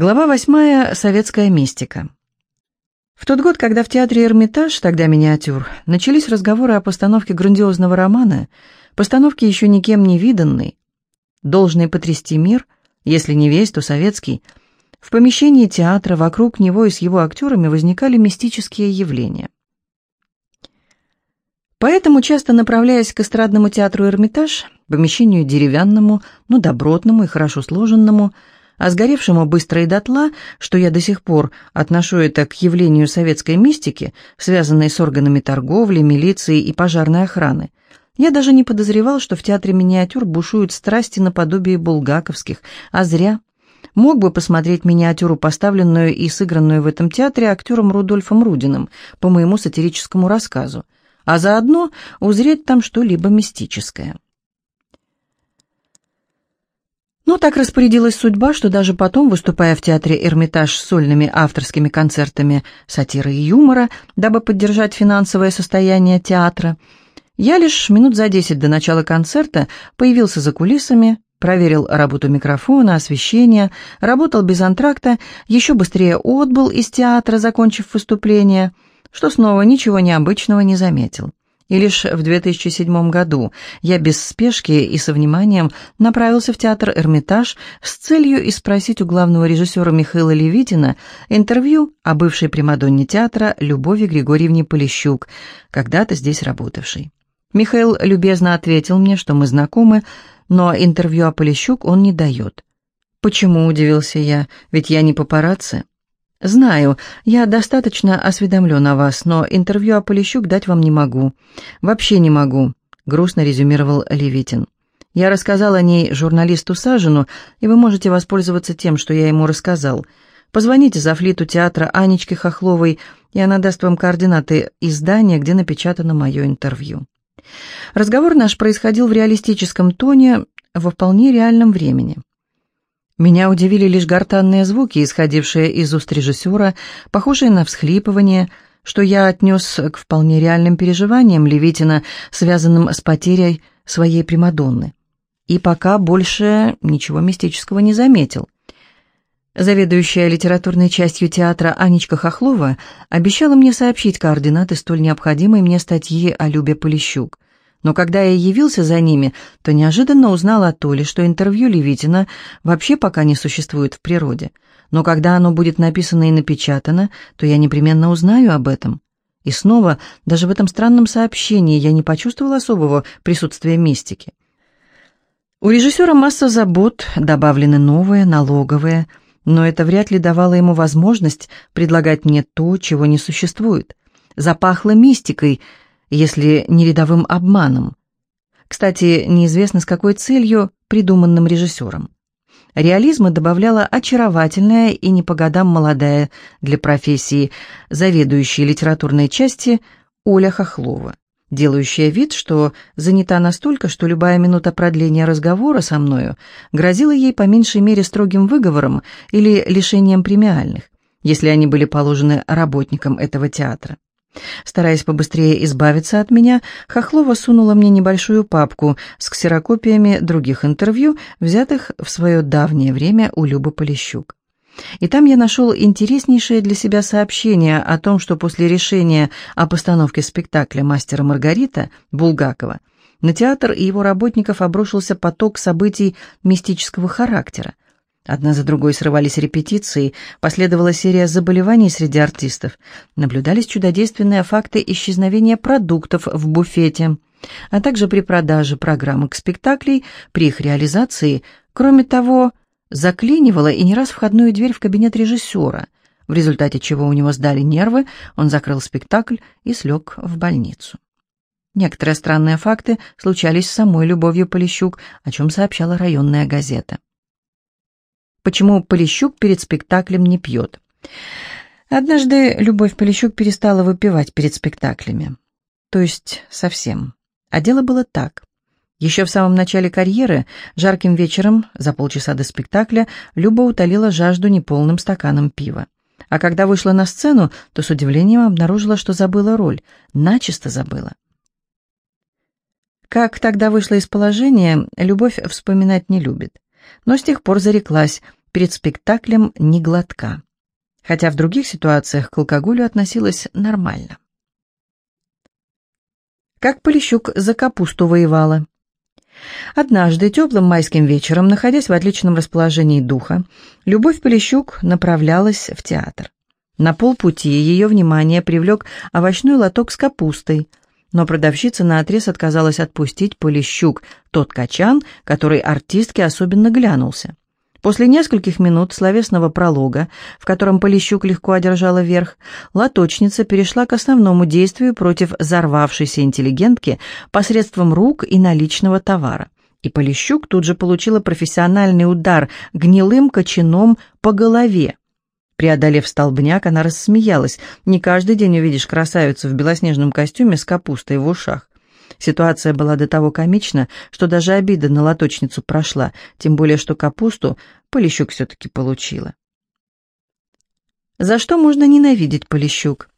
Глава восьмая. Советская мистика. В тот год, когда в театре «Эрмитаж», тогда миниатюр, начались разговоры о постановке грандиозного романа, постановке еще никем не виданной, должной потрясти мир, если не весь, то советский, в помещении театра вокруг него и с его актерами возникали мистические явления. Поэтому, часто направляясь к эстрадному театру «Эрмитаж», помещению деревянному, но добротному и хорошо сложенному, а сгоревшему быстро и дотла, что я до сих пор отношу это к явлению советской мистики, связанной с органами торговли, милиции и пожарной охраны. Я даже не подозревал, что в театре миниатюр бушуют страсти наподобие булгаковских, а зря. Мог бы посмотреть миниатюру, поставленную и сыгранную в этом театре актером Рудольфом Рудиным по моему сатирическому рассказу, а заодно узреть там что-либо мистическое. Но так распорядилась судьба, что даже потом, выступая в театре «Эрмитаж» с сольными авторскими концертами сатиры и юмора, дабы поддержать финансовое состояние театра, я лишь минут за десять до начала концерта появился за кулисами, проверил работу микрофона, освещения, работал без антракта, еще быстрее отбыл из театра, закончив выступление, что снова ничего необычного не заметил и лишь в 2007 году я без спешки и со вниманием направился в театр «Эрмитаж» с целью испросить у главного режиссера Михаила Левитина интервью о бывшей примадонне театра Любови Григорьевне Полищук, когда-то здесь работавшей. Михаил любезно ответил мне, что мы знакомы, но интервью о Полищук он не дает. «Почему?» – удивился я, – «ведь я не папарацци». «Знаю, я достаточно осведомлен о вас, но интервью о Полищук дать вам не могу. Вообще не могу», — грустно резюмировал Левитин. «Я рассказал о ней журналисту Сажину, и вы можете воспользоваться тем, что я ему рассказал. Позвоните за флиту театра Анечки Хохловой, и она даст вам координаты издания, где напечатано мое интервью». Разговор наш происходил в реалистическом тоне, во вполне реальном времени. Меня удивили лишь гортанные звуки, исходившие из уст режиссера, похожие на всхлипывание, что я отнес к вполне реальным переживаниям Левитина, связанным с потерей своей Примадонны. И пока больше ничего мистического не заметил. Заведующая литературной частью театра Анечка Хохлова обещала мне сообщить координаты столь необходимой мне статьи о Любе Полищук. Но когда я явился за ними, то неожиданно узнал от Толи, что интервью Левитина вообще пока не существует в природе. Но когда оно будет написано и напечатано, то я непременно узнаю об этом. И снова, даже в этом странном сообщении, я не почувствовал особого присутствия мистики. У режиссера масса забот, добавлены новые, налоговые, но это вряд ли давало ему возможность предлагать мне то, чего не существует. Запахло мистикой – если не рядовым обманом. Кстати, неизвестно с какой целью, придуманным режиссером. Реализма добавляла очаровательная и не по годам молодая для профессии заведующая литературной части Оля Хохлова, делающая вид, что занята настолько, что любая минута продления разговора со мною грозила ей по меньшей мере строгим выговором или лишением премиальных, если они были положены работникам этого театра. Стараясь побыстрее избавиться от меня, Хохлова сунула мне небольшую папку с ксерокопиями других интервью, взятых в свое давнее время у Любы Полищук. И там я нашел интереснейшее для себя сообщение о том, что после решения о постановке спектакля «Мастера Маргарита» Булгакова на театр и его работников обрушился поток событий мистического характера, Одна за другой срывались репетиции, последовала серия заболеваний среди артистов. Наблюдались чудодейственные факты исчезновения продуктов в буфете, а также при продаже программок спектаклей, при их реализации. Кроме того, заклинивала и не раз входную дверь в кабинет режиссера, в результате чего у него сдали нервы, он закрыл спектакль и слег в больницу. Некоторые странные факты случались с самой Любовью Полищук, о чем сообщала районная газета почему Полищук перед спектаклем не пьет. Однажды Любовь Полищук перестала выпивать перед спектаклями. То есть совсем. А дело было так. Еще в самом начале карьеры, жарким вечером, за полчаса до спектакля, Люба утолила жажду неполным стаканом пива. А когда вышла на сцену, то с удивлением обнаружила, что забыла роль. Начисто забыла. Как тогда вышла из положения, Любовь вспоминать не любит но с тех пор зареклась перед спектаклем ни глотка, хотя в других ситуациях к алкоголю относилась нормально. Как Полищук за капусту воевала. Однажды, теплым майским вечером, находясь в отличном расположении духа, Любовь Полищук направлялась в театр. На полпути ее внимание привлек овощной лоток с капустой, но продавщица наотрез отказалась отпустить Полищук, тот качан, который артистке особенно глянулся. После нескольких минут словесного пролога, в котором Полищук легко одержала верх, лоточница перешла к основному действию против взорвавшейся интеллигентки посредством рук и наличного товара. И Полищук тут же получила профессиональный удар гнилым кочаном по голове. Преодолев столбняк, она рассмеялась. «Не каждый день увидишь красавицу в белоснежном костюме с капустой в ушах». Ситуация была до того комична, что даже обида на лоточницу прошла, тем более что капусту Полищук все-таки получила. За что можно ненавидеть Полищук?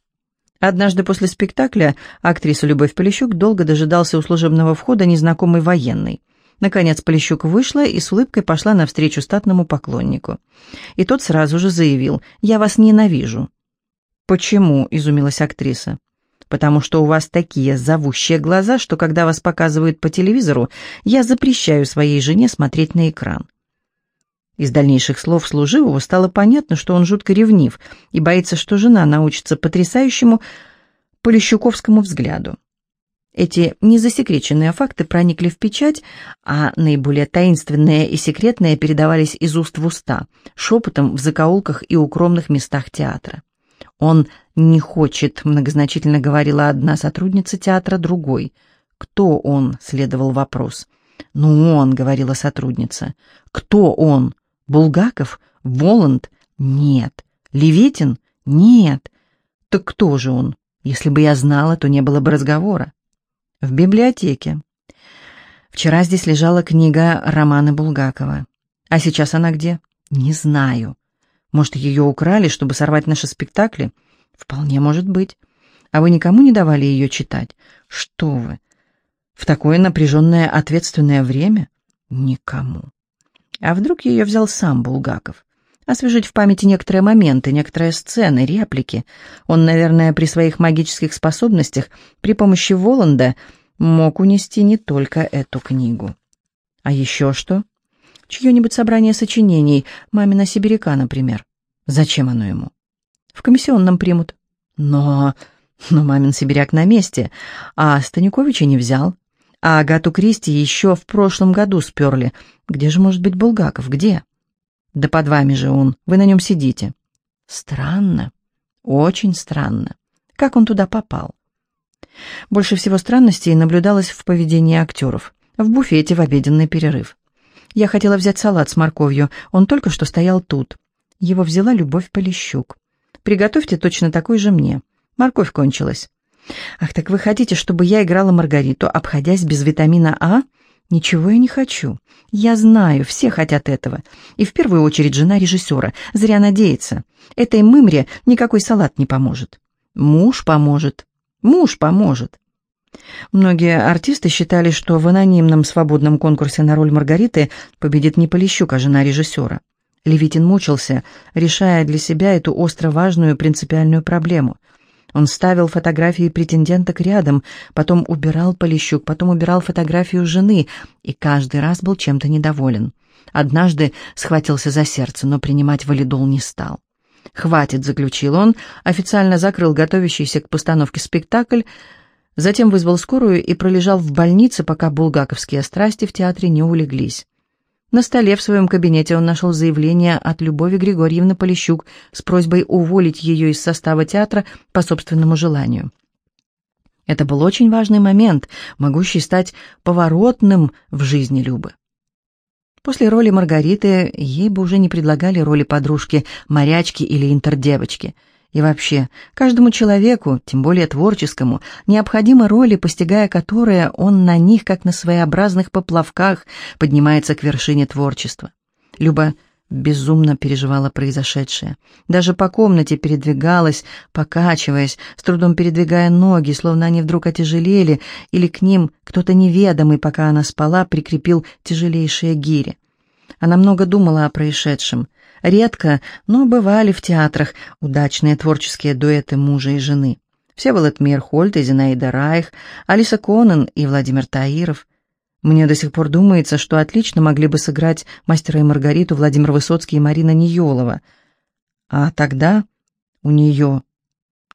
Однажды после спектакля актриса Любовь Полищук долго дожидался у служебного входа незнакомый военный. Наконец Полищук вышла и с улыбкой пошла навстречу статному поклоннику. И тот сразу же заявил «Я вас ненавижу». «Почему?» – изумилась актриса потому что у вас такие зовущие глаза, что когда вас показывают по телевизору, я запрещаю своей жене смотреть на экран». Из дальнейших слов служивого стало понятно, что он жутко ревнив и боится, что жена научится потрясающему полищуковскому взгляду. Эти незасекреченные факты проникли в печать, а наиболее таинственные и секретные передавались из уст в уста, шепотом в закоулках и укромных местах театра. «Он не хочет», — многозначительно говорила одна сотрудница театра другой. «Кто он?» — следовал вопрос. «Ну, он», — говорила сотрудница. «Кто он? Булгаков? Воланд? Нет. Левитин? Нет. Так кто же он? Если бы я знала, то не было бы разговора». «В библиотеке». Вчера здесь лежала книга романа Булгакова. А сейчас она где? Не знаю. Может, ее украли, чтобы сорвать наши спектакли? Вполне может быть. А вы никому не давали ее читать? Что вы? В такое напряженное ответственное время? Никому. А вдруг ее взял сам Булгаков? Освежить в памяти некоторые моменты, некоторые сцены, реплики. Он, наверное, при своих магических способностях, при помощи Воланда, мог унести не только эту книгу. А еще что? Чье-нибудь собрание сочинений, мамина сибиряка, например. Зачем оно ему? В комиссионном примут. Но... Но мамин сибиряк на месте, а Станюковича не взял. А Агату Кристи еще в прошлом году сперли. Где же может быть Булгаков? Где? Да под вами же он. Вы на нем сидите. Странно. Очень странно. Как он туда попал? Больше всего странностей наблюдалось в поведении актеров. В буфете в обеденный перерыв. Я хотела взять салат с морковью, он только что стоял тут. Его взяла Любовь Полищук. «Приготовьте точно такой же мне. Морковь кончилась». «Ах, так вы хотите, чтобы я играла Маргариту, обходясь без витамина А?» «Ничего я не хочу. Я знаю, все хотят этого. И в первую очередь жена режиссера. Зря надеется. Этой мымре никакой салат не поможет. Муж поможет. Муж поможет. Многие артисты считали, что в анонимном свободном конкурсе на роль Маргариты победит не Полищук, а жена режиссера. Левитин мучился, решая для себя эту остро важную принципиальную проблему. Он ставил фотографии претенденток рядом, потом убирал Полищук, потом убирал фотографию жены, и каждый раз был чем-то недоволен. Однажды схватился за сердце, но принимать валидол не стал. «Хватит», — заключил он, официально закрыл готовящийся к постановке спектакль, Затем вызвал скорую и пролежал в больнице, пока булгаковские страсти в театре не улеглись. На столе в своем кабинете он нашел заявление от Любови Григорьевны Полищук с просьбой уволить ее из состава театра по собственному желанию. Это был очень важный момент, могущий стать поворотным в жизни Любы. После роли Маргариты ей бы уже не предлагали роли подружки, морячки или интердевочки – и вообще, каждому человеку, тем более творческому, необходимы роли, постигая которые он на них, как на своеобразных поплавках, поднимается к вершине творчества. Люба безумно переживала произошедшее. Даже по комнате передвигалась, покачиваясь, с трудом передвигая ноги, словно они вдруг отяжелели, или к ним кто-то неведомый, пока она спала, прикрепил тяжелейшие гири. Она много думала о происшедшем – Редко, но бывали в театрах удачные творческие дуэты мужа и жены. Всеволод Мейерхольд и Зинаида Райх, Алиса Конан и Владимир Таиров. Мне до сих пор думается, что отлично могли бы сыграть мастера и Маргариту Владимир Высоцкий и Марина Ниелова. А тогда у нее,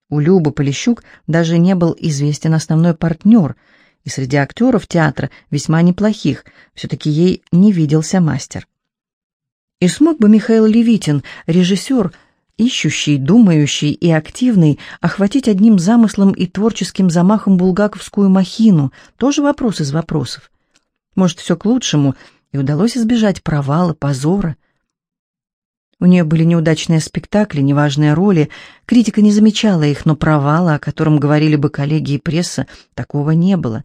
у Любы Полищук, даже не был известен основной партнер, и среди актеров театра весьма неплохих, все-таки ей не виделся мастер. И смог бы Михаил Левитин, режиссер, ищущий, думающий и активный, охватить одним замыслом и творческим замахом булгаковскую махину, тоже вопрос из вопросов. Может, все к лучшему, и удалось избежать провала, позора. У нее были неудачные спектакли, неважные роли, критика не замечала их, но провала, о котором говорили бы коллеги и пресса, такого не было.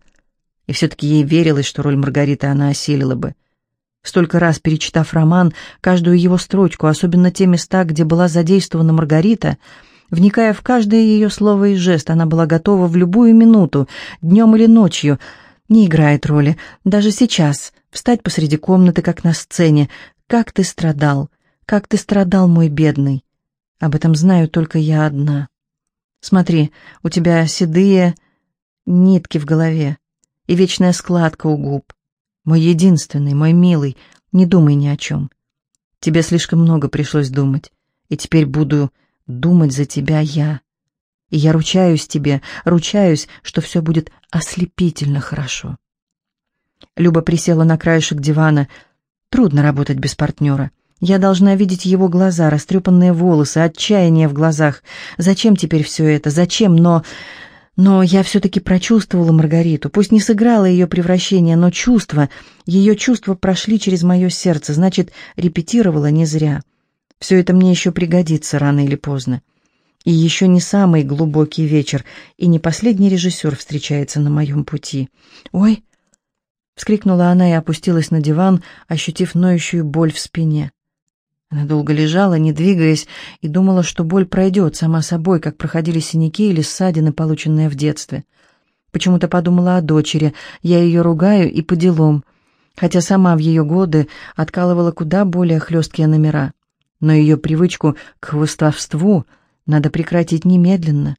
И все-таки ей верилось, что роль Маргариты она осилила бы. Столько раз перечитав роман, каждую его строчку, особенно те места, где была задействована Маргарита, вникая в каждое ее слово и жест, она была готова в любую минуту, днем или ночью, не играет роли, даже сейчас, встать посреди комнаты, как на сцене. Как ты страдал, как ты страдал, мой бедный. Об этом знаю только я одна. Смотри, у тебя седые нитки в голове и вечная складка у губ. Мой единственный, мой милый, не думай ни о чем. Тебе слишком много пришлось думать, и теперь буду думать за тебя я. И я ручаюсь тебе, ручаюсь, что все будет ослепительно хорошо. Люба присела на краешек дивана. Трудно работать без партнера. Я должна видеть его глаза, растрепанные волосы, отчаяние в глазах. Зачем теперь все это? Зачем? Но... Но я все-таки прочувствовала Маргариту, пусть не сыграла ее превращение, но чувства, ее чувства прошли через мое сердце, значит, репетировала не зря. Все это мне еще пригодится рано или поздно. И еще не самый глубокий вечер, и не последний режиссер встречается на моем пути. «Ой!» — вскрикнула она и опустилась на диван, ощутив ноющую боль в спине. Она долго лежала, не двигаясь, и думала, что боль пройдет сама собой, как проходили синяки или ссадины, полученные в детстве. Почему-то подумала о дочери, я ее ругаю и по делам, хотя сама в ее годы откалывала куда более хлесткие номера. Но ее привычку к хвостовству надо прекратить немедленно.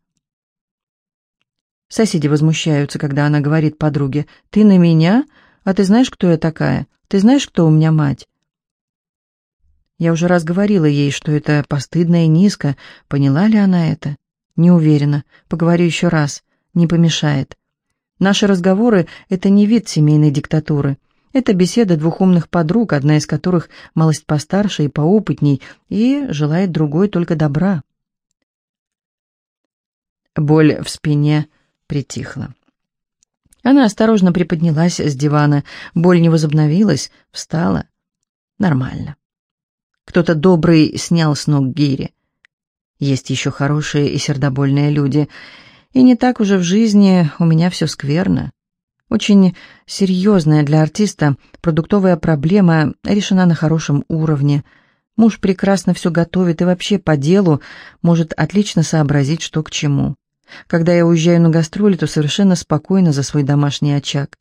Соседи возмущаются, когда она говорит подруге, «Ты на меня? А ты знаешь, кто я такая? Ты знаешь, кто у меня мать?» Я уже раз говорила ей, что это постыдно и низко. Поняла ли она это? Не уверена. Поговорю еще раз. Не помешает. Наши разговоры — это не вид семейной диктатуры. Это беседа двух умных подруг, одна из которых малость постарше и поопытней, и желает другой только добра. Боль в спине притихла. Она осторожно приподнялась с дивана. Боль не возобновилась, встала. Нормально. Кто-то добрый снял с ног гири. Есть еще хорошие и сердобольные люди. И не так уже в жизни у меня все скверно. Очень серьезная для артиста продуктовая проблема решена на хорошем уровне. Муж прекрасно все готовит и вообще по делу может отлично сообразить, что к чему. Когда я уезжаю на гастроли, то совершенно спокойно за свой домашний очаг.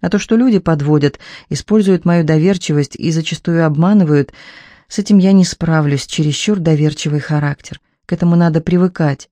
А то, что люди подводят, используют мою доверчивость и зачастую обманывают – с этим я не справлюсь, чересчур доверчивый характер. К этому надо привыкать.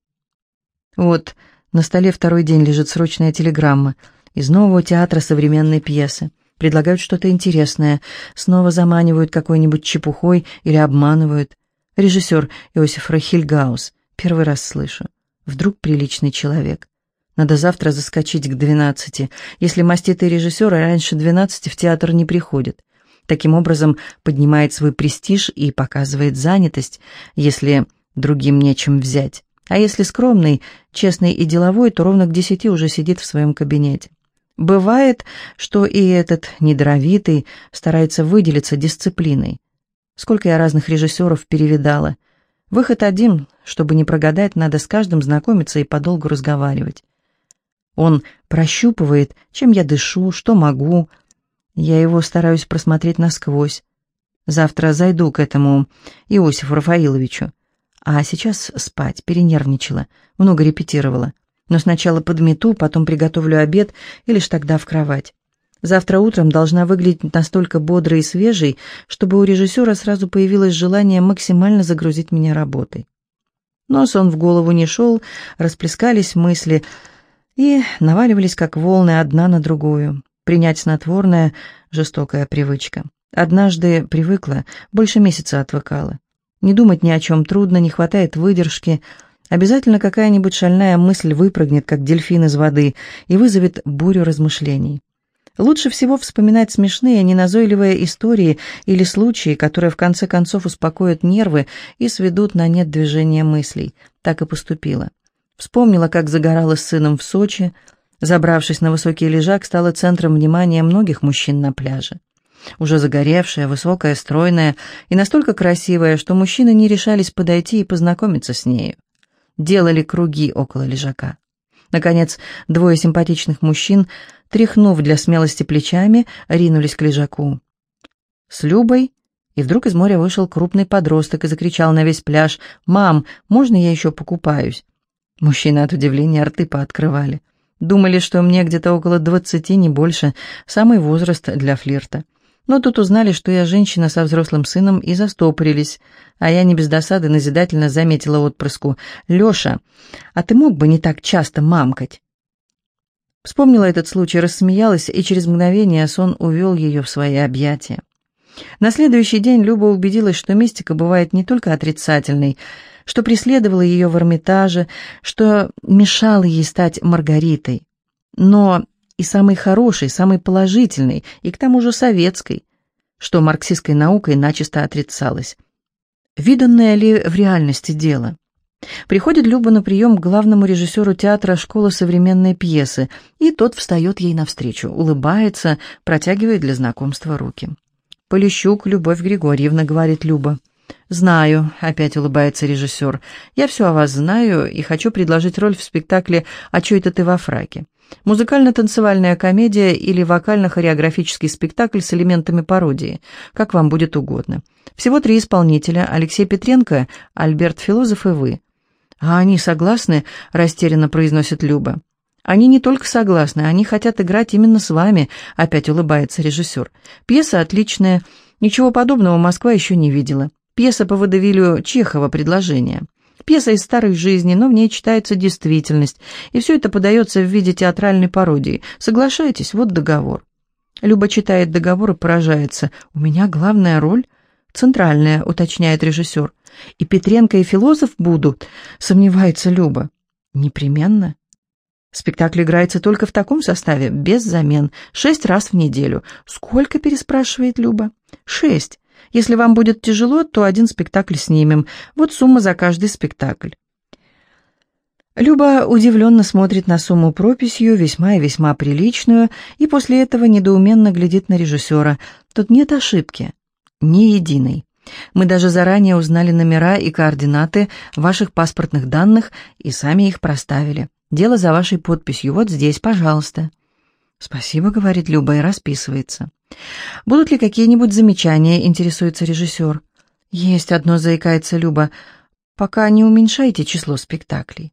Вот, на столе второй день лежит срочная телеграмма из нового театра современной пьесы. Предлагают что-то интересное, снова заманивают какой-нибудь чепухой или обманывают. Режиссер Иосиф Рахильгаус. Первый раз слышу. Вдруг приличный человек. Надо завтра заскочить к двенадцати. Если маститый режиссер раньше двенадцати в театр не приходит. Таким образом, поднимает свой престиж и показывает занятость, если другим нечем взять. А если скромный, честный и деловой, то ровно к десяти уже сидит в своем кабинете. Бывает, что и этот недоровитый старается выделиться дисциплиной. Сколько я разных режиссеров перевидала. Выход один, чтобы не прогадать, надо с каждым знакомиться и подолгу разговаривать. Он прощупывает, чем я дышу, что могу, я его стараюсь просмотреть насквозь. Завтра зайду к этому Иосифу Рафаиловичу. А сейчас спать, перенервничала, много репетировала. Но сначала подмету, потом приготовлю обед и лишь тогда в кровать. Завтра утром должна выглядеть настолько бодрой и свежей, чтобы у режиссера сразу появилось желание максимально загрузить меня работой. Но сон в голову не шел, расплескались мысли и наваливались, как волны, одна на другую. Принять снотворное — жестокая привычка. Однажды привыкла, больше месяца отвыкала. Не думать ни о чем трудно, не хватает выдержки. Обязательно какая-нибудь шальная мысль выпрыгнет, как дельфин из воды, и вызовет бурю размышлений. Лучше всего вспоминать смешные, неназойливые истории или случаи, которые в конце концов успокоят нервы и сведут на нет движение мыслей. Так и поступила. Вспомнила, как загорала с сыном в Сочи, забравшись на высокий лежак, стала центром внимания многих мужчин на пляже уже загоревшая, высокая, стройная и настолько красивая, что мужчины не решались подойти и познакомиться с нею. Делали круги около лежака. Наконец, двое симпатичных мужчин, тряхнув для смелости плечами, ринулись к лежаку. С Любой, и вдруг из моря вышел крупный подросток и закричал на весь пляж «Мам, можно я еще покупаюсь?» Мужчины от удивления рты пооткрывали. Думали, что мне где-то около двадцати, не больше, самый возраст для флирта. Но тут узнали, что я женщина со взрослым сыном, и застопорились, а я не без досады назидательно заметила отпрыску. «Леша, а ты мог бы не так часто мамкать?» Вспомнила этот случай, рассмеялась, и через мгновение сон увел ее в свои объятия. На следующий день Люба убедилась, что мистика бывает не только отрицательной, что преследовала ее в Эрмитаже, что мешала ей стать Маргаритой, но и самой хорошей, самой положительной, и к тому же советской, что марксистской наукой начисто отрицалось. Виданное ли в реальности дело? Приходит Люба на прием к главному режиссеру театра школы современной пьесы, и тот встает ей навстречу, улыбается, протягивает для знакомства руки. «Полищук, Любовь Григорьевна», — говорит Люба. «Знаю», — опять улыбается режиссер. «Я все о вас знаю и хочу предложить роль в спектакле «А чё это ты во фраке?» Музыкально-танцевальная комедия или вокально-хореографический спектакль с элементами пародии, как вам будет угодно. Всего три исполнителя – Алексей Петренко, Альберт Филозоф и вы. «А они согласны?» – растерянно произносит Люба. «Они не только согласны, они хотят играть именно с вами», – опять улыбается режиссер. «Пьеса отличная. Ничего подобного Москва еще не видела. Пьеса по водовилю Чехова «Предложение». Пьеса из старой жизни, но в ней читается действительность, и все это подается в виде театральной пародии. Соглашайтесь, вот договор. Люба читает договор и поражается. «У меня главная роль?» «Центральная», — уточняет режиссер. «И Петренко, и философ будут?» — сомневается Люба. «Непременно». Спектакль играется только в таком составе, без замен, шесть раз в неделю. «Сколько?» — переспрашивает Люба. «Шесть. Если вам будет тяжело, то один спектакль снимем. Вот сумма за каждый спектакль». Люба удивленно смотрит на сумму прописью, весьма и весьма приличную, и после этого недоуменно глядит на режиссера. Тут нет ошибки. Ни единой. Мы даже заранее узнали номера и координаты ваших паспортных данных и сами их проставили. Дело за вашей подписью. Вот здесь, пожалуйста. «Спасибо», — говорит Люба и расписывается. «Будут ли какие-нибудь замечания?» — интересуется режиссер. «Есть одно», — заикается Люба. «Пока не уменьшайте число спектаклей».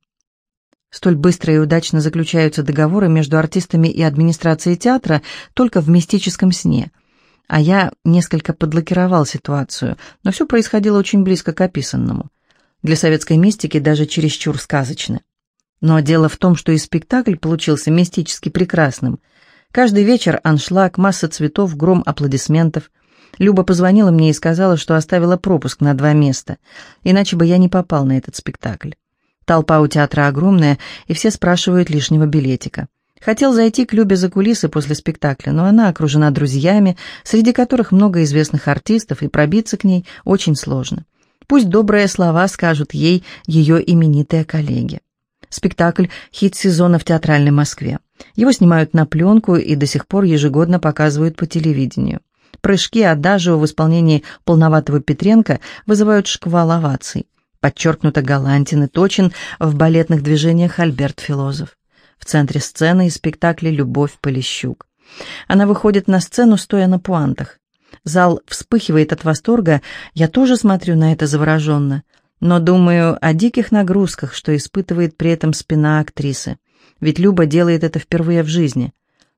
Столь быстро и удачно заключаются договоры между артистами и администрацией театра только в мистическом сне. А я несколько подлокировал ситуацию, но все происходило очень близко к описанному. Для советской мистики даже чересчур сказочно. Но дело в том, что и спектакль получился мистически прекрасным — Каждый вечер аншлаг, масса цветов, гром аплодисментов. Люба позвонила мне и сказала, что оставила пропуск на два места, иначе бы я не попал на этот спектакль. Толпа у театра огромная, и все спрашивают лишнего билетика. Хотел зайти к Любе за кулисы после спектакля, но она окружена друзьями, среди которых много известных артистов, и пробиться к ней очень сложно. Пусть добрые слова скажут ей ее именитые коллеги. Спектакль – хит сезона в театральной Москве. Его снимают на пленку и до сих пор ежегодно показывают по телевидению. Прыжки Адажио в исполнении полноватого Петренко вызывают шквал оваций. Подчеркнуто галантен и точен в балетных движениях Альберт Филозов. В центре сцены из спектакля «Любовь Полищук». Она выходит на сцену, стоя на пуантах. Зал вспыхивает от восторга, я тоже смотрю на это завороженно, но думаю о диких нагрузках, что испытывает при этом спина актрисы ведь Люба делает это впервые в жизни.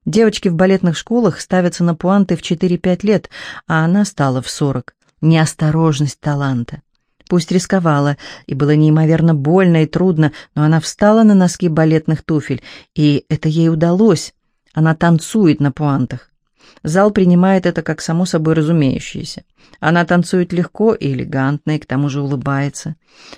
Девочки в балетных школах ставятся на пуанты в 4-5 лет, а она стала в 40. Неосторожность таланта. Пусть рисковала, и было неимоверно больно и трудно, но она встала на носки балетных туфель, и это ей удалось. Она танцует на пуантах. Зал принимает это как само собой разумеющееся. Она танцует легко и элегантно, и к тому же улыбается.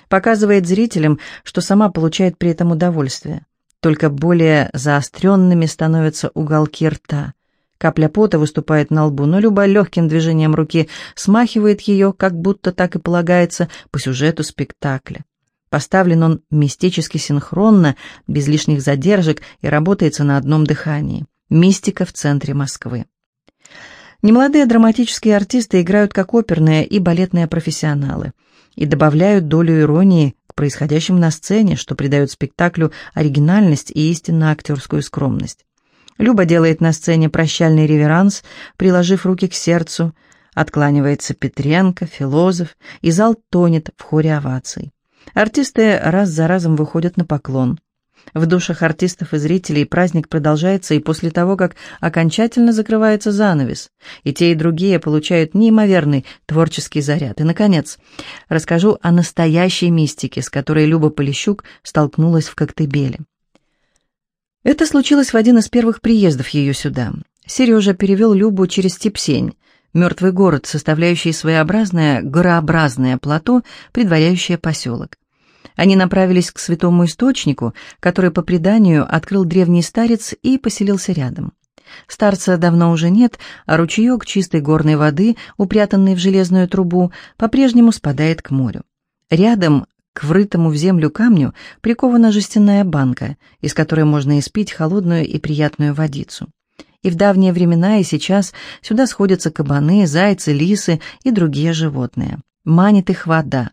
Показывает зрителям, что сама получает при этом удовольствие. Только более заостренными становятся уголки рта. Капля пота выступает на лбу, но Люба легким движением руки смахивает ее, как будто так и полагается, по сюжету спектакля. Поставлен он мистически синхронно, без лишних задержек и работается на одном дыхании. Мистика в центре Москвы. Немолодые драматические артисты играют как оперные и балетные профессионалы и добавляют долю иронии к происходящему на сцене, что придает спектаклю оригинальность и истинно актерскую скромность. Люба делает на сцене прощальный реверанс, приложив руки к сердцу, откланивается Петренко, Филозоф, и зал тонет в хоре оваций. Артисты раз за разом выходят на поклон. В душах артистов и зрителей праздник продолжается и после того, как окончательно закрывается занавес, и те, и другие получают неимоверный творческий заряд. И, наконец, расскажу о настоящей мистике, с которой Люба Полищук столкнулась в Коктебеле. Это случилось в один из первых приездов ее сюда. Сережа перевел Любу через Тепсень, мертвый город, составляющий своеобразное горообразное плато, предваряющее поселок. Они направились к святому источнику, который, по преданию, открыл древний старец и поселился рядом. Старца давно уже нет, а ручеек чистой горной воды, упрятанный в железную трубу, по-прежнему спадает к морю. Рядом, к врытому в землю камню, прикована жестяная банка, из которой можно испить холодную и приятную водицу. И в давние времена, и сейчас сюда сходятся кабаны, зайцы, лисы и другие животные. Манит их вода.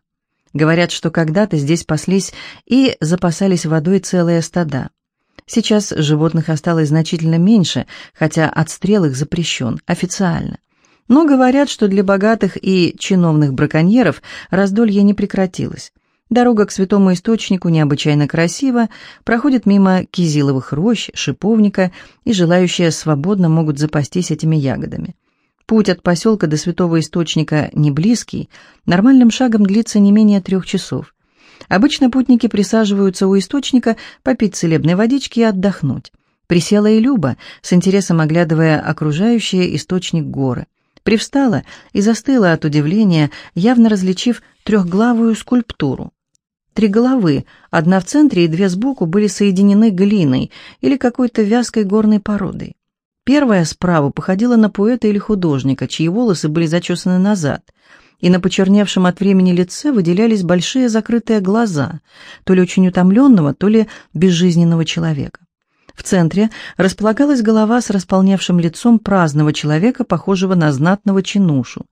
Говорят, что когда-то здесь паслись и запасались водой целые стада. Сейчас животных осталось значительно меньше, хотя отстрел их запрещен официально. Но говорят, что для богатых и чиновных браконьеров раздолье не прекратилось. Дорога к святому источнику необычайно красива, проходит мимо кизиловых рощ, шиповника, и желающие свободно могут запастись этими ягодами. Путь от поселка до святого источника не близкий, нормальным шагом длится не менее трех часов. Обычно путники присаживаются у источника попить целебной водички и отдохнуть. Присела и Люба, с интересом оглядывая окружающие источник горы. Привстала и застыла от удивления, явно различив трехглавую скульптуру. Три головы, одна в центре и две сбоку, были соединены глиной или какой-то вязкой горной породой. Первая справа походила на поэта или художника, чьи волосы были зачесаны назад, и на почерневшем от времени лице выделялись большие закрытые глаза, то ли очень утомленного, то ли безжизненного человека. В центре располагалась голова с располневшим лицом праздного человека, похожего на знатного чинушу.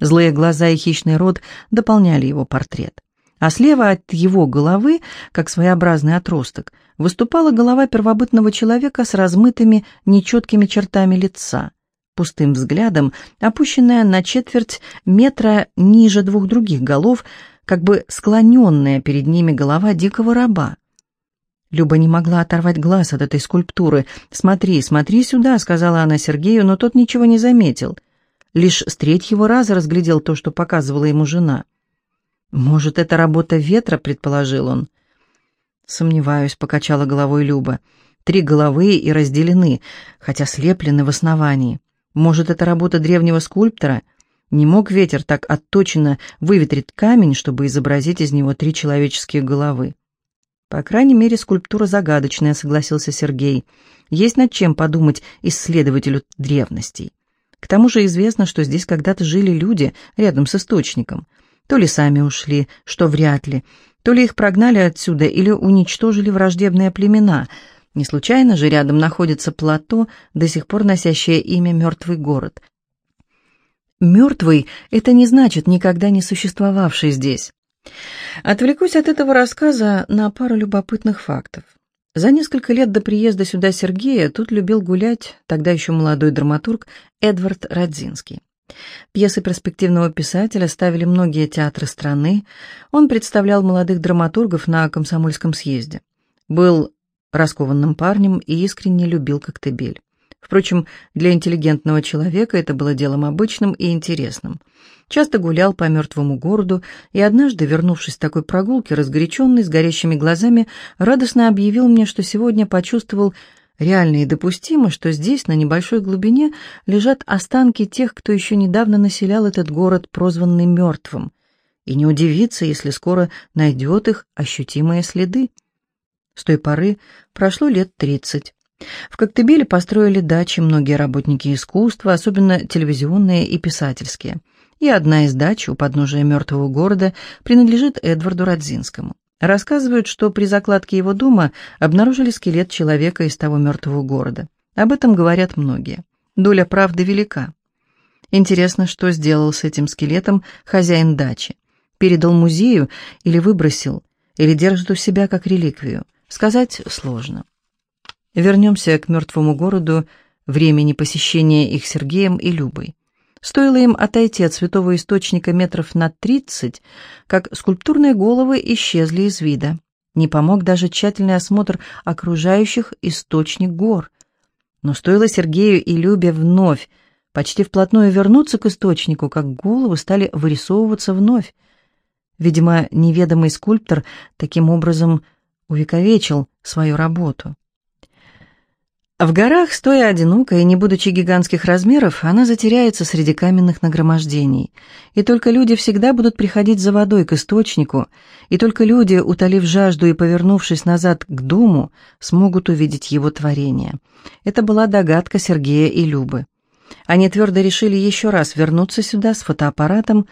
Злые глаза и хищный рот дополняли его портрет а слева от его головы, как своеобразный отросток, выступала голова первобытного человека с размытыми, нечеткими чертами лица, пустым взглядом, опущенная на четверть метра ниже двух других голов, как бы склоненная перед ними голова дикого раба. Люба не могла оторвать глаз от этой скульптуры. «Смотри, смотри сюда», — сказала она Сергею, но тот ничего не заметил. Лишь с третьего раза разглядел то, что показывала ему жена. «Может, это работа ветра?» — предположил он. «Сомневаюсь», — покачала головой Люба. «Три головы и разделены, хотя слеплены в основании. Может, это работа древнего скульптора? Не мог ветер так отточенно выветрить камень, чтобы изобразить из него три человеческие головы?» «По крайней мере, скульптура загадочная», — согласился Сергей. «Есть над чем подумать исследователю древностей. К тому же известно, что здесь когда-то жили люди рядом с источником». То ли сами ушли, что вряд ли, то ли их прогнали отсюда или уничтожили враждебные племена. Не случайно же рядом находится плато, до сих пор носящее имя «Мертвый город». «Мертвый» — это не значит никогда не существовавший здесь. Отвлекусь от этого рассказа на пару любопытных фактов. За несколько лет до приезда сюда Сергея тут любил гулять тогда еще молодой драматург Эдвард Радзинский. Пьесы перспективного писателя ставили многие театры страны. Он представлял молодых драматургов на комсомольском съезде. Был раскованным парнем и искренне любил Коктебель. Впрочем, для интеллигентного человека это было делом обычным и интересным. Часто гулял по мертвому городу, и однажды, вернувшись с такой прогулки, разгоряченный, с горящими глазами, радостно объявил мне, что сегодня почувствовал реально и допустимо, что здесь, на небольшой глубине, лежат останки тех, кто еще недавно населял этот город, прозванный мертвым, и не удивится, если скоро найдет их ощутимые следы. С той поры прошло лет тридцать. В Коктебеле построили дачи многие работники искусства, особенно телевизионные и писательские. И одна из дач у подножия мертвого города принадлежит Эдварду Радзинскому. Рассказывают, что при закладке его дома обнаружили скелет человека из того мертвого города. Об этом говорят многие. Доля правды велика. Интересно, что сделал с этим скелетом хозяин дачи. Передал музею или выбросил, или держит у себя как реликвию. Сказать сложно. Вернемся к мертвому городу, времени посещения их Сергеем и Любой. Стоило им отойти от святого источника метров на тридцать, как скульптурные головы исчезли из вида. Не помог даже тщательный осмотр окружающих источник гор. Но стоило Сергею и Любе вновь, почти вплотную вернуться к источнику, как головы стали вырисовываться вновь. Видимо, неведомый скульптор таким образом увековечил свою работу. В горах, стоя одиноко и не будучи гигантских размеров, она затеряется среди каменных нагромождений. И только люди всегда будут приходить за водой к источнику, и только люди, утолив жажду и повернувшись назад к дому, смогут увидеть его творение. Это была догадка Сергея и Любы. Они твердо решили еще раз вернуться сюда с фотоаппаратом,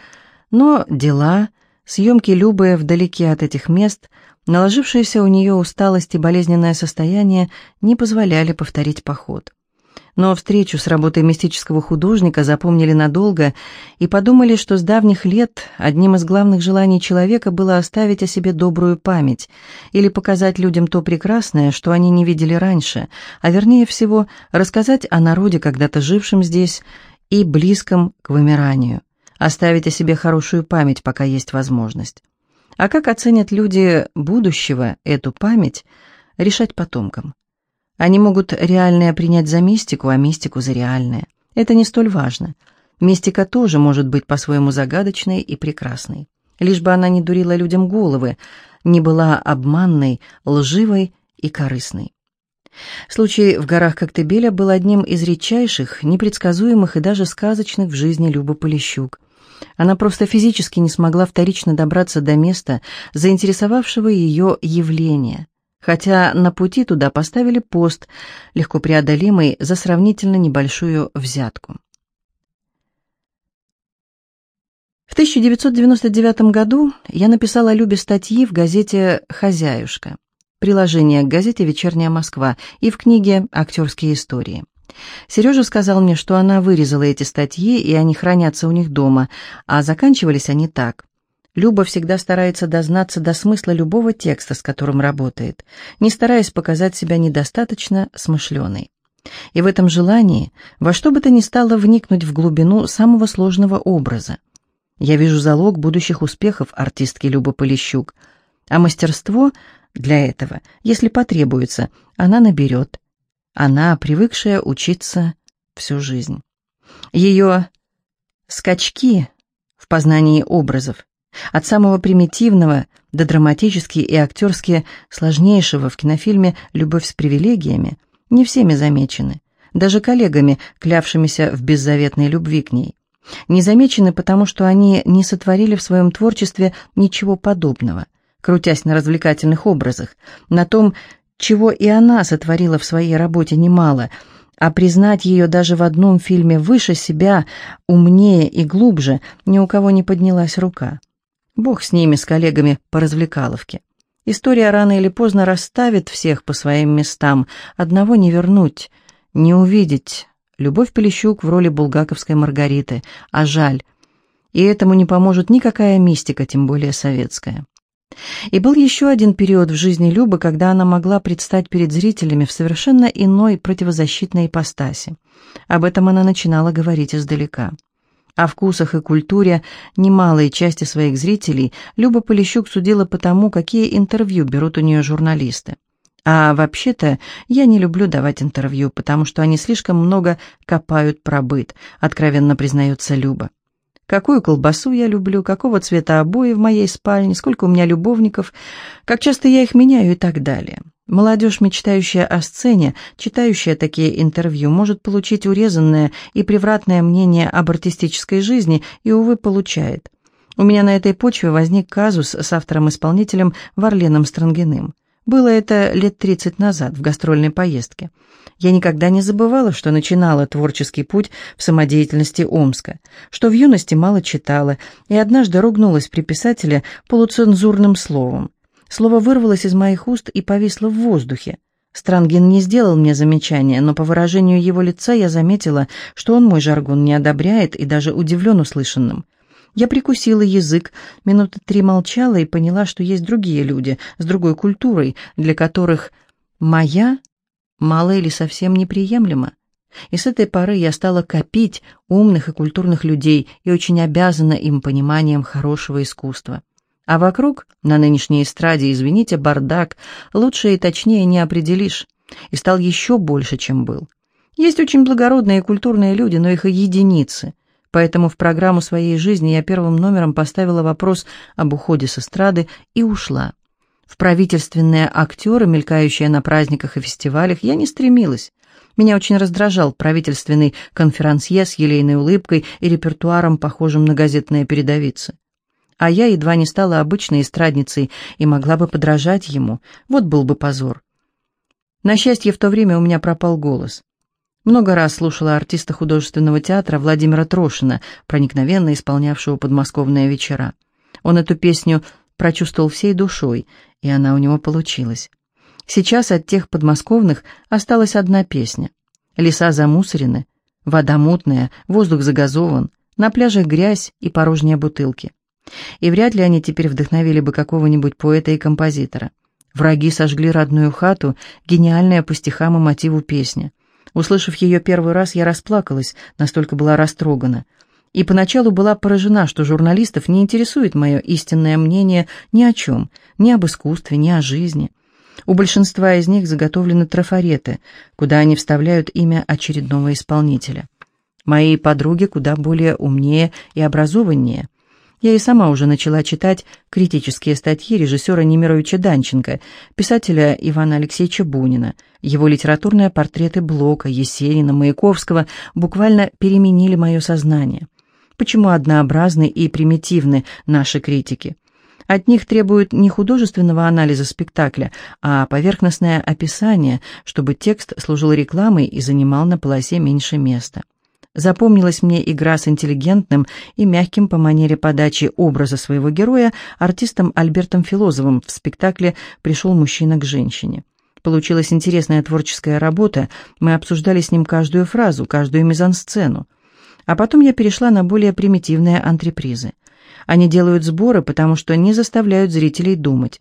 но дела, съемки Любы вдалеке от этих мест – Наложившаяся у нее усталость и болезненное состояние не позволяли повторить поход. Но встречу с работой мистического художника запомнили надолго и подумали, что с давних лет одним из главных желаний человека было оставить о себе добрую память или показать людям то прекрасное, что они не видели раньше, а вернее всего рассказать о народе, когда-то жившем здесь и близком к вымиранию, оставить о себе хорошую память, пока есть возможность. А как оценят люди будущего эту память, решать потомкам. Они могут реальное принять за мистику, а мистику за реальное. Это не столь важно. Мистика тоже может быть по-своему загадочной и прекрасной. Лишь бы она не дурила людям головы, не была обманной, лживой и корыстной. Случай в горах Коктебеля был одним из редчайших, непредсказуемых и даже сказочных в жизни Любы Полищук. Она просто физически не смогла вторично добраться до места, заинтересовавшего ее явления, хотя на пути туда поставили пост, легко преодолимый за сравнительно небольшую взятку. В 1999 году я написала Любе статьи в газете «Хозяюшка», приложение к газете «Вечерняя Москва» и в книге «Актерские истории». Сережа сказал мне, что она вырезала эти статьи, и они хранятся у них дома, а заканчивались они так. Люба всегда старается дознаться до смысла любого текста, с которым работает, не стараясь показать себя недостаточно смышленой. И в этом желании во что бы то ни стало вникнуть в глубину самого сложного образа. Я вижу залог будущих успехов артистки Любы Полищук, а мастерство для этого, если потребуется, она наберет – она, привыкшая учиться всю жизнь. Ее скачки в познании образов, от самого примитивного до драматически и актерски сложнейшего в кинофильме «Любовь с привилегиями» не всеми замечены, даже коллегами, клявшимися в беззаветной любви к ней. Не замечены, потому что они не сотворили в своем творчестве ничего подобного, крутясь на развлекательных образах, на том, чего и она сотворила в своей работе немало, а признать ее даже в одном фильме выше себя, умнее и глубже, ни у кого не поднялась рука. Бог с ними, с коллегами по развлекаловке. История рано или поздно расставит всех по своим местам, одного не вернуть, не увидеть. Любовь Полищук в роли булгаковской Маргариты, а жаль. И этому не поможет никакая мистика, тем более советская. И был еще один период в жизни Любы, когда она могла предстать перед зрителями в совершенно иной противозащитной ипостаси. Об этом она начинала говорить издалека. О вкусах и культуре немалой части своих зрителей Люба Полищук судила по тому, какие интервью берут у нее журналисты. А вообще-то я не люблю давать интервью, потому что они слишком много копают про быт, откровенно признается Люба. Какую колбасу я люблю, какого цвета обои в моей спальне, сколько у меня любовников, как часто я их меняю и так далее. Молодежь, мечтающая о сцене, читающая такие интервью, может получить урезанное и превратное мнение об артистической жизни и, увы, получает. У меня на этой почве возник казус с автором-исполнителем Варленом Странгиным. Было это лет 30 назад, в гастрольной поездке. Я никогда не забывала, что начинала творческий путь в самодеятельности Омска, что в юности мало читала, и однажды ругнулась при писателе полуцензурным словом. Слово вырвалось из моих уст и повисло в воздухе. Странгин не сделал мне замечания, но по выражению его лица я заметила, что он мой жаргон не одобряет и даже удивлен услышанным. Я прикусила язык, минуты три молчала и поняла, что есть другие люди с другой культурой, для которых моя мало или совсем неприемлема. И с этой поры я стала копить умных и культурных людей и очень обязана им пониманием хорошего искусства. А вокруг, на нынешней эстраде, извините, бардак, лучше и точнее не определишь, и стал еще больше, чем был. Есть очень благородные и культурные люди, но их и единицы. Поэтому в программу своей жизни я первым номером поставила вопрос об уходе с эстрады и ушла. В правительственные актеры, мелькающие на праздниках и фестивалях, я не стремилась. Меня очень раздражал правительственный конферансье с елейной улыбкой и репертуаром, похожим на газетные передовицы. А я едва не стала обычной эстрадницей и могла бы подражать ему. Вот был бы позор. На счастье, в то время у меня пропал голос. Много раз слушала артиста художественного театра Владимира Трошина, проникновенно исполнявшего подмосковные вечера. Он эту песню прочувствовал всей душой, и она у него получилась. Сейчас от тех подмосковных осталась одна песня. Леса замусорены, вода мутная, воздух загазован, на пляжах грязь и порожние бутылки. И вряд ли они теперь вдохновили бы какого-нибудь поэта и композитора. Враги сожгли родную хату, гениальная по стихам и мотиву песня. Услышав ее первый раз, я расплакалась, настолько была растрогана. И поначалу была поражена, что журналистов не интересует мое истинное мнение ни о чем, ни об искусстве, ни о жизни. У большинства из них заготовлены трафареты, куда они вставляют имя очередного исполнителя. Мои подруги куда более умнее и образованнее – я и сама уже начала читать критические статьи режиссера Немировича Данченко, писателя Ивана Алексеевича Бунина. Его литературные портреты Блока, Есенина, Маяковского буквально переменили мое сознание. Почему однообразны и примитивны наши критики? От них требуют не художественного анализа спектакля, а поверхностное описание, чтобы текст служил рекламой и занимал на полосе меньше места. Запомнилась мне игра с интеллигентным и мягким по манере подачи образа своего героя артистом Альбертом Филозовым в спектакле «Пришел мужчина к женщине». Получилась интересная творческая работа, мы обсуждали с ним каждую фразу, каждую мизансцену. А потом я перешла на более примитивные антрепризы. Они делают сборы, потому что не заставляют зрителей думать.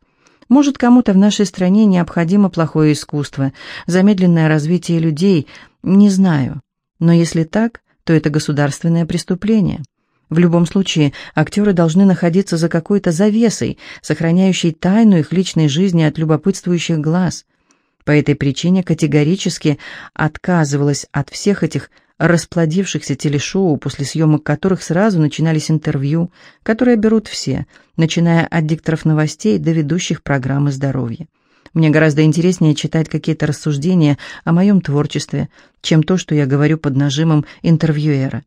Может, кому-то в нашей стране необходимо плохое искусство, замедленное развитие людей, не знаю. Но если так, то это государственное преступление. В любом случае, актеры должны находиться за какой-то завесой, сохраняющей тайну их личной жизни от любопытствующих глаз. По этой причине категорически отказывалась от всех этих расплодившихся телешоу, после съемок которых сразу начинались интервью, которые берут все, начиная от дикторов новостей до ведущих программы здоровья. Мне гораздо интереснее читать какие-то рассуждения о моем творчестве, чем то, что я говорю под нажимом интервьюера.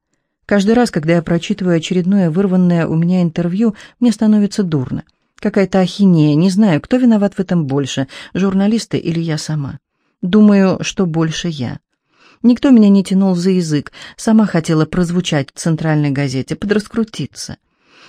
Каждый раз, когда я прочитываю очередное вырванное у меня интервью, мне становится дурно. Какая-то ахинея, не знаю, кто виноват в этом больше, журналисты или я сама. Думаю, что больше я. Никто меня не тянул за язык, сама хотела прозвучать в центральной газете, подраскрутиться.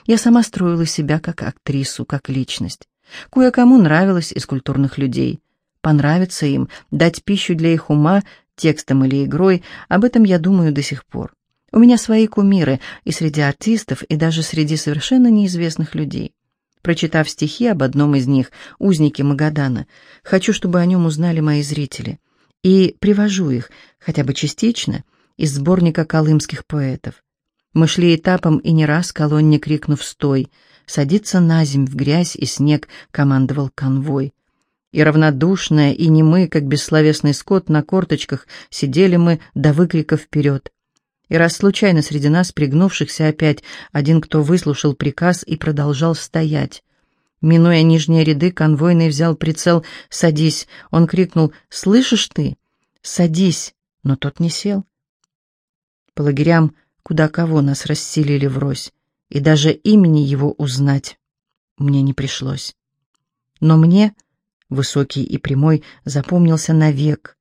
Я сама строила себя как актрису, как личность. Кое-кому нравилось из культурных людей. Понравится им, дать пищу для их ума, текстом или игрой, об этом я думаю до сих пор. У меня свои кумиры и среди артистов, и даже среди совершенно неизвестных людей. Прочитав стихи об одном из них, «Узники Магадана», хочу, чтобы о нем узнали мои зрители. И привожу их, хотя бы частично, из сборника колымских поэтов. Мы шли этапом и не раз колонне крикнув «Стой!», Садиться на земь в грязь и снег командовал конвой. И равнодушная, и немы, как бессловесный скот, на корточках сидели мы до выкрика вперед. И раз случайно среди нас, пригнувшихся опять, один, кто выслушал приказ и продолжал стоять. Минуя нижние ряды, конвойный взял прицел «Садись!» Он крикнул «Слышишь ты? Садись!» Но тот не сел. По лагерям куда кого нас расселили врозь, и даже имени его узнать мне не пришлось. Но мне, высокий и прямой, запомнился навек.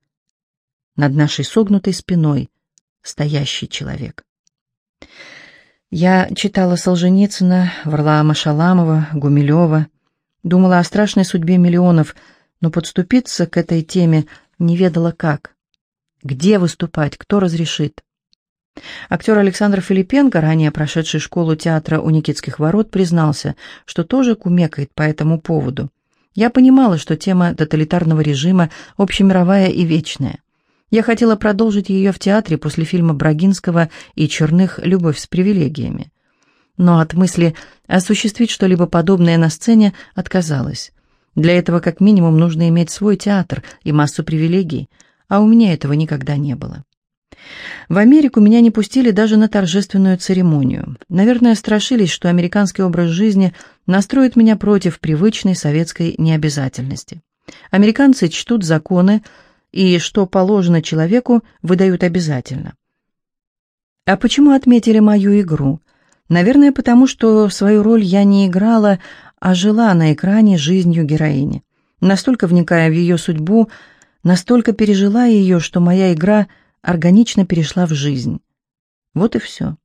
Над нашей согнутой спиной стоящий человек. Я читала Солженицына, Варлаама Шаламова, Гумилева, думала о страшной судьбе миллионов, но подступиться к этой теме не ведала как. Где выступать, кто разрешит? Актер Александр Филипенко, ранее прошедший школу театра у Никитских ворот, признался, что тоже кумекает по этому поводу. Я понимала, что тема тоталитарного режима общемировая и вечная. Я хотела продолжить ее в театре после фильма Брагинского и Черных «Любовь с привилегиями». Но от мысли осуществить что-либо подобное на сцене отказалась. Для этого как минимум нужно иметь свой театр и массу привилегий, а у меня этого никогда не было. В Америку меня не пустили даже на торжественную церемонию. Наверное, страшились, что американский образ жизни настроит меня против привычной советской необязательности. Американцы чтут законы, и что положено человеку, выдают обязательно. А почему отметили мою игру? Наверное, потому что свою роль я не играла, а жила на экране жизнью героини. Настолько вникая в ее судьбу, настолько пережила ее, что моя игра органично перешла в жизнь. Вот и все.